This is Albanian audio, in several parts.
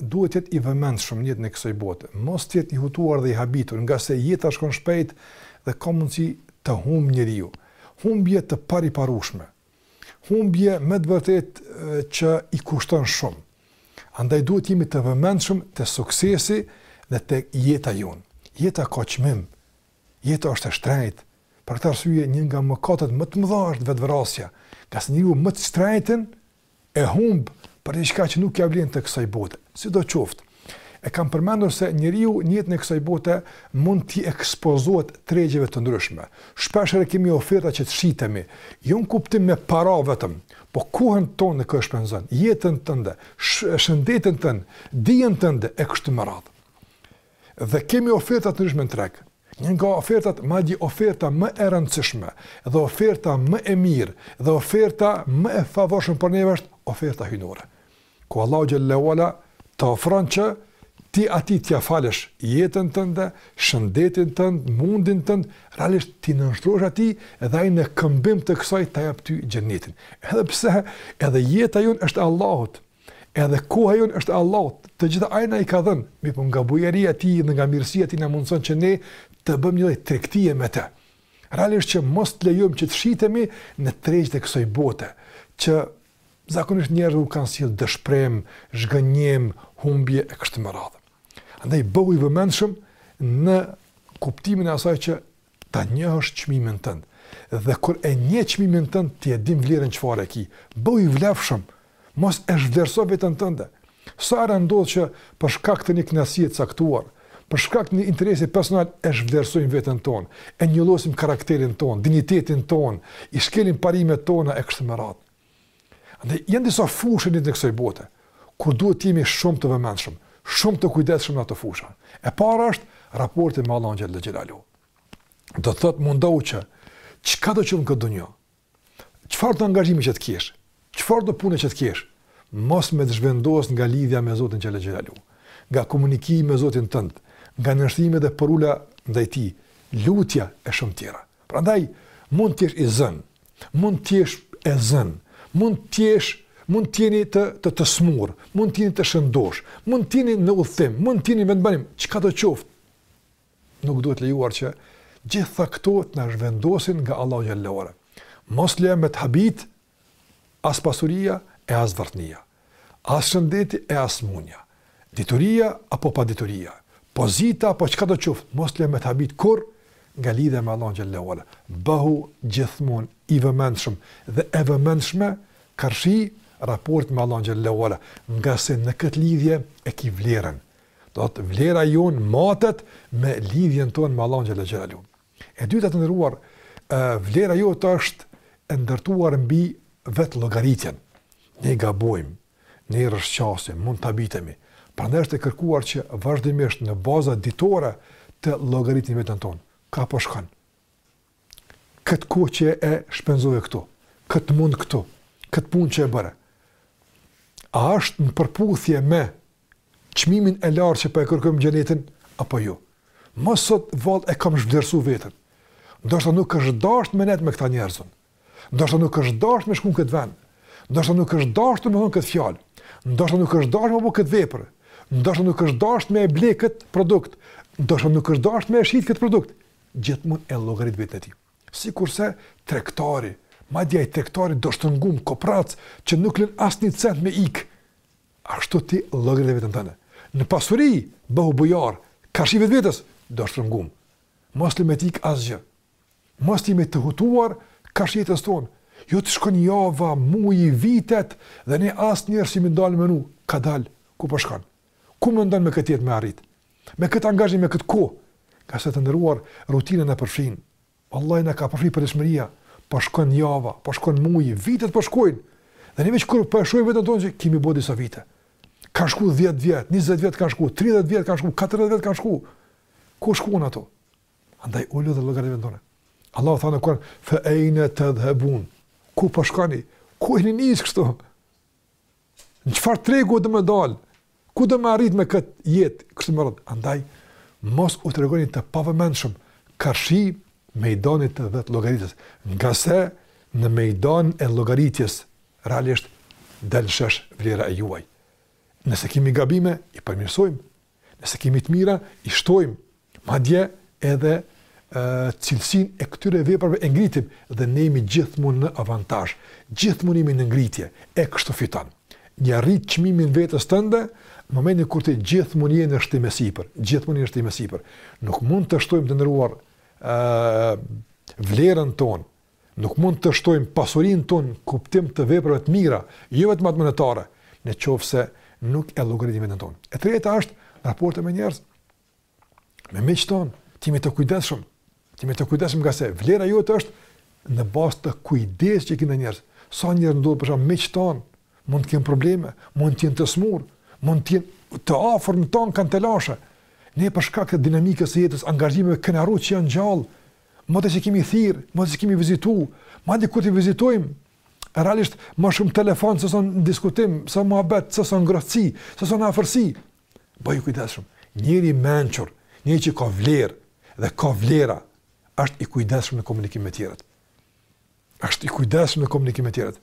Duhet të jetë i vëmendshëm në jetën e kësaj bote, mos të jetë i hutuar dhe i habitur, ngase jeta shkon shpejt dhe ka mundësi të humbë njeriu. Humbje të pariparueshme. Humbje me të vërtetë që i kushton shumë. Andaj duhet të jemi të vëmendshëm te suksesi dhe te jeta jonë. Jeta ka çmim. Jeta është e shtrejtë. Për këtë arsye një nga mëkatet më të mëdha është vetëvrasja, ngase njeriu më të shtrejtën e humb për diçka që nuk ia vlen të kësaj bote. Sidoqoftë, e kam përmendur se njeriu në jetën e kësaj bote mund t'i ekspozohet tregjeve të ndryshme. Shpesh edhe kemi oferta që të shitemi, jo në kuptim me para vetëm, po kohën tonë ku e shpenzon, jetën tënde, shëndetin tënd, dijen tënde e kështu me radhë. Dhe kemi oferta të ndryshme në treg. Një nga ofertat, madje oferta më e rëndësishme dhe oferta më e mirë dhe oferta më e favorshme për neve është oferta hyjnore. Ku Allahu xhele ue ala të ofron që ti atij t'ia falësh jetën tënde, shëndetin tënd, mundin tënd, realisht t'i nënshtrohesh atij dhe ai në këmbim të kësaj ta jap ty xhenetin. Edhe pse edhe jeta jonë është e Allahut, Edhe koha jonë është e Allahut, të gjitha Ai na i ka dhënë, mirëpo nga bujaria e Tij dhe nga mirësia e Tij na mundëson që ne të bëjmë një lloj tregtie me të. Realisht që mos të lejojmë që të shitemi në tregjet e kësaj bote, që zakonisht njerëzve u kanë sjellë dëshpërim, zhgënjim, humbje e kështu me radhë. Andaj bëhu i vëmendshëm në kuptimin e asaj që Ta njohësh çmimin tënd. Dhe kur e njeh çmimin tënd, ti e din vlerën çfarë ke. Bëhu i vlefshëm. Mos e zhvlerëso veten tënde. Sa herë ndodh që për shkak të një kënaqësie të caktuar, për shkak të një interesi personal e zhvlerësojmë veten tonë, e njollosim karakterin tonë, dinjitetin tonë, i shkelim parimet tona e kështu me radhë. Andaj janë disa fusha në jetën e kësaj bote kur duhet të jemi shumë të vëmendshëm, shumë të kujdesshëm në ato fusha. E para është raporti me Allahun xhele xhelaluhu. Do të thotë mundohu që çkado që në këtë dunja, çfarëdo angazhimi që të kesh, çfarëdo pune që të kesh, mos me të zhvendos nga lidhja me Zotin xhele xhelaluhu, nga komunikimi me Zotin tënd, nga nënshtrimi dhe përulja ndaj tij, lutja e shumë tjera. Prandaj mund të jesh i zënë, mund të jesh e zënë, mund të jesh mund të jeni të të të smur, mund të jeni të shëndosh, mund të jeni në udhëtim, mund të jeni vendbanim, çkado qoftë. Nuk duhet lejuar që gjitha këto të na zhvendosin nga Allahu xhele ue ala. Mos lejo me të habit As pasuria e as varfnia. As shëndeti e as smunja. Dituria apo padituria. Pozita apo çkado qoftë, mos lë me të habitë kurrë nga lidhja me Allahun xhel-le ue ala. Bëhu gjithmonë i vëmendshëm dhe e vëmendshme karshi raportit me Allahun xhel-le ue ala, ngase në këtë lidhje e ke vlerën. Do të thotë vlera jonë matet me lidhjen tonë me Allahun xhel-le xhelaluhu. E dyta të nderuar, vlera jote është e ndërtuar mbi vetëllogaritjen. Ne gabojmë, ne rrëshqasim, mund të habitemi. Prandaj është e kërkuar që vazhdimisht në baza ditore të llogaritim veten tonë. Ka po shkon? Këtë kohë që e shpenzove këtu, këtë mund këtu, këtë punë që e bëre, a është në përputhje me Çmimin e lartë që po e kërkojmë xhenetin apo jo? Mos sot vallë e kam zhvlerësu veten. Ndoshta nuk është dashur me nejt me këta njerëz. Ndoshta nuk është dashur me shku në këtë vend. Ndoshta nuk është dashur me thonë këtë fjalë. Ndoshta nuk është dashur me bë këtë vepër. Ndoshta nuk është dashur me e ble këtë produkt. Ndoshta nuk është dashur me e shit këtë produkt. Gjithmonë e llogarit vetën e tij. Sikurse tregtari, madje ai tregtari dorështrëngum koprac që nuk lën asnjë cent me ik. Ashtu ti llogarite veten tënde. Në pasuri, bëhu bujar, karshi vetvetes, dorështrëngum. Mos lë me të ikë asgjë. Mos të jemi të hutuar karshi jetës tonë. Jo të shkon java, muaji, vitet dhe ne asnjëherë s'jemi të ndalim me menu, ka dalë, ku po shkon? Ku mendon me këtë jetë me arrit? Me këtë angazhim, me këtë kohë? Ngase të nderuar, rutina na përfshin, Vallahi na ka përfshi përditshmëria, po shkon java, po shkon muji, vitet po shkojnë, dhe ne veç kur po e shohim veten tonë që kemi bo disa vite. Ka shku dhjetë vjet, njëzet vjet ka shku, tridhjetë vjet ka shku, katërdhjetë vjet ka shku. Ku shkuan ato? Andaj ulu dhe llogarite veten tënde. Allahu thotë në Kur'an: "Fa ayna tadhhabun?" Ku po shkoni? Ku jeni nis kështu? Në çfarë tregu do me dalë? Ku do me arrit me këtë jetë? Kështë më rëndë. Andaj, mos u tregoni të pavëmendshëm, karshi mejdanit të vetëllogaritjes. Ngase në mejdan e llogaritjes, realisht, del në shesh vlera e juaj. Nëse kemi gabime, i përmirësojmë, Nëse kemi të mira, i shtojmë, madje edhe cilësinë e këtyre veprave e ngritim dhe ne jemi gjithmonë në avantazh, gjithmonë jemi në ngritje e kështu fiton. Ia rrit çmimin vetes tënde, në momentin kur ti gjithmonë je në shtim e sipër, gjithmonë je në shtim e sipër. Nuk mund të shtojmë të nderuar ë vlerën tonë Nuk mund të shtojmë pasurinë tonë në kuptim të veprave të mira, jo vetëm atë monetare, në qoftë se nuk e llogaritim veten tonë. E treta është raporti me njerëz, me miqtë tanë, të jemi të kujdesshëm, të jemi të kujdesshëm ngase vlera jote është në bazë të kujdesit që ke me njerëz. Sa njerëz ndodh për shembull miqtë tanë, mund të kenë probleme, mund të jenë të smur, mund të jenë të afërm tanë, kanë të lashe. Ne për shkak të dinamikës së jetës, angazhimeve kënaqemi që janë gjallë, Moti s'i kemi thirrë, moti s'i kemi vizitu, madje kur t'i vizitojmë, realisht më shumë telefon sesa diskutim, sesa muhabet, sesa ngrohtësi, sesa afërsi. Bëhu i kujdesshëm. Njeriu i mençur, njeriu që ka vlerë dhe ka vlera, është i kujdesshëm në komunikim me të tjerët. Është i kujdesshëm në komunikim me të tjerët.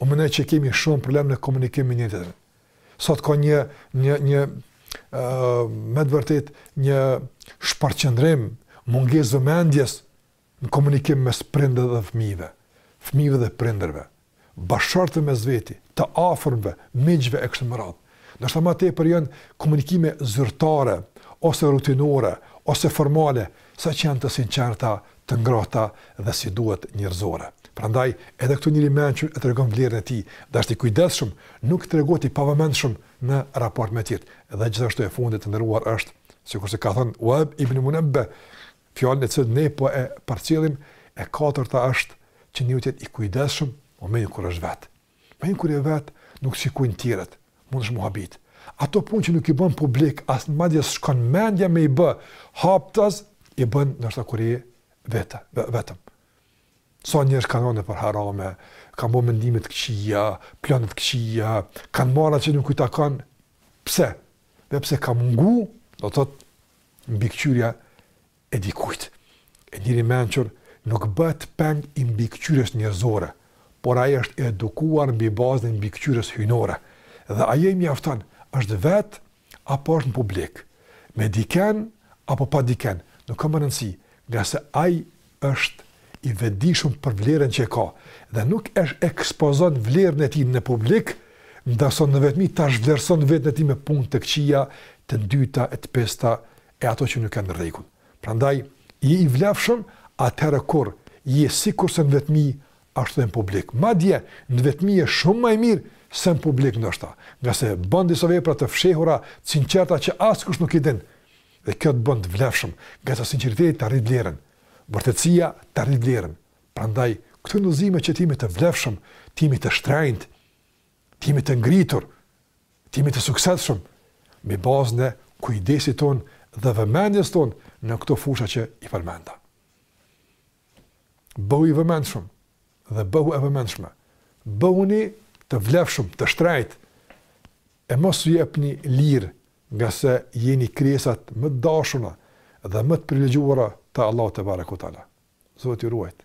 Unë mendoj që kemi shumë problem në komunikim me njëri tjetrin. Sot ka një një një ë uh, me të vërtet një shpërqendrim, mungesë vëmendjes në komunikim mes prindërve dhe fëmijëve, fëmijëve dhe prindërve, bashkëshortëve mes veti, të afërmve, miqve e kështu me radhë. Ndoshta më tepër janë komunikime zyrtare ose rutinore ose formale, sesa që janë të sinqerta, të ngrohta dhe si duhet njerëzore. Prandaj, edhe këtu njeriu i mençur e tregon vlerën e tij dhe është i kujdesshëm, nuk tregohet i pavëmendshëm në raport me të tjerët. Dhe gjithashtu e fundit të nderuar është, sikurse ka thënë Wahb ibn Munabbih, fjalën e cilën ne po e përcjellim, e katërta është që njeriu të jetë i kujdesshëm momentin kur është vetë. Momenti kur je vetë nuk të shikojnë tjerët, mundesh mu habitë. Ato punë që nuk i bën publik, as madje s'shkon mendja me i bë haptas, i bën ndoshta kur je vetë, vetëm. Sa njerëz kanë rënë nëpër harame, kanë bërë mendime të këqija, plane të këqija, kanë marrë atë që nuk i takon. Pse? Dhe pse ka mungu, do të thotë mbikëqyrja e dikujt. E njeriu i mençur nuk bëhet peng i mbikëqyrjes njerëzore, por ai është i edukuar mbi bazën e mbikëqyrjes hyjnore, dhe ajo i mjafton, është vetë apo është në publik, me dikend apo pa dikend, nuk ka më rëndësi, ngase ai është i vetëdijshëm për vlerën që e ka dhe nuk e ekspozon vlerën e tij në publik, ndërsa në vetmi ta zhvlerëson veten e tij me punë të këqija, të ndyta e të pista e ato që nuk janë në rregull. Prandaj, je i vlefshëm atëherë kur je sikurse në vetmi, ashtu dhe në publik. Madje, në vetmi je shumë më i mirë se në publik ndoshta, ngase bën disa vepra të fshehura, të sinqerta që askush nuk i din. Dhe kjo të bën të vlefshëm, ngase sinqeriteti ta rrit vlerën, vërtetësia ta rrit vlerën. Prandaj, këto udhëzime që të jemi të vlefshëm, të jemi të shtrenjtë, të jemi të ngritur, të jemi të suksesshëm me bazën e kujdesit tonë dhe vëmendjes tonë në këto fusha që i përmenda. Bëhu i vëmendshëm dhe bëhu e vëmendshme. Bëhuni të vlefshëm, të shtrenjtë, e mos u jepni lirë ngase jeni krijesat më të dashuna dhe më të privilegjuara te Allahu tebareke ue teala. Zoti ju ruajtë.